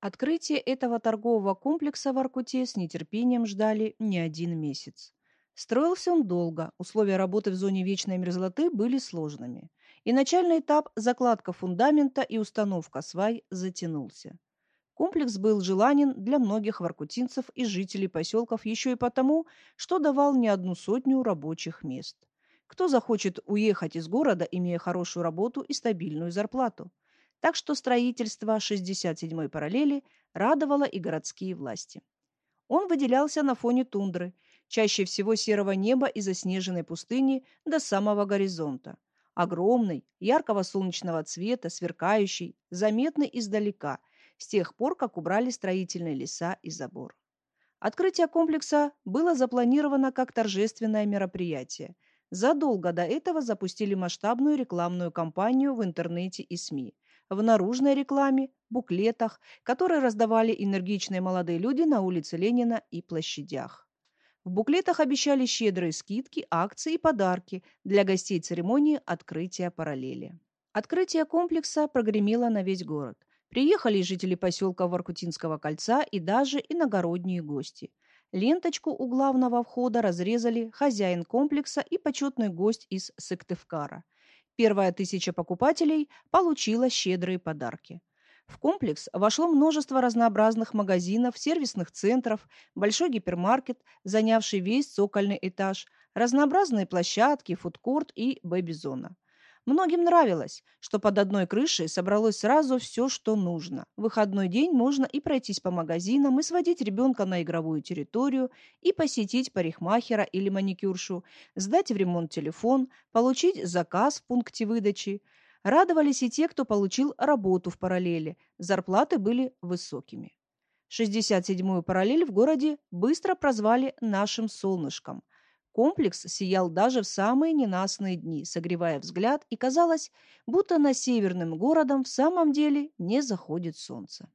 Открытие этого торгового комплекса в Аркуте с нетерпением ждали не один месяц. Строился он долго, условия работы в зоне вечной мерзлоты были сложными. И начальный этап закладка фундамента и установка свай затянулся. Комплекс был желанен для многих воркутинцев и жителей поселков еще и потому, что давал не одну сотню рабочих мест. Кто захочет уехать из города, имея хорошую работу и стабильную зарплату? Так что строительство 67-й параллели радовало и городские власти. Он выделялся на фоне тундры, чаще всего серого неба и заснеженной пустыни до самого горизонта. Огромный, яркого солнечного цвета, сверкающий, заметный издалека, с тех пор, как убрали строительные леса и забор. Открытие комплекса было запланировано как торжественное мероприятие. Задолго до этого запустили масштабную рекламную кампанию в интернете и СМИ – в наружной рекламе, буклетах, которые раздавали энергичные молодые люди на улице Ленина и площадях. В буклетах обещали щедрые скидки, акции и подарки для гостей церемонии открытия параллели. Открытие комплекса прогремело на весь город. Приехали жители поселка Воркутинского кольца и даже иногородние гости. Ленточку у главного входа разрезали хозяин комплекса и почетный гость из Сыктывкара – Первая тысяча покупателей получила щедрые подарки. В комплекс вошло множество разнообразных магазинов, сервисных центров, большой гипермаркет, занявший весь цокольный этаж, разнообразные площадки, фудкорт и бэби-зона. Многим нравилось, что под одной крышей собралось сразу все, что нужно. В выходной день можно и пройтись по магазинам, и сводить ребенка на игровую территорию, и посетить парикмахера или маникюршу, сдать в ремонт телефон, получить заказ в пункте выдачи. Радовались и те, кто получил работу в параллели. Зарплаты были высокими. 67-ю параллель в городе быстро прозвали «нашим солнышком». Комплекс сиял даже в самые ненастные дни, согревая взгляд, и казалось, будто на северным городом в самом деле не заходит солнце.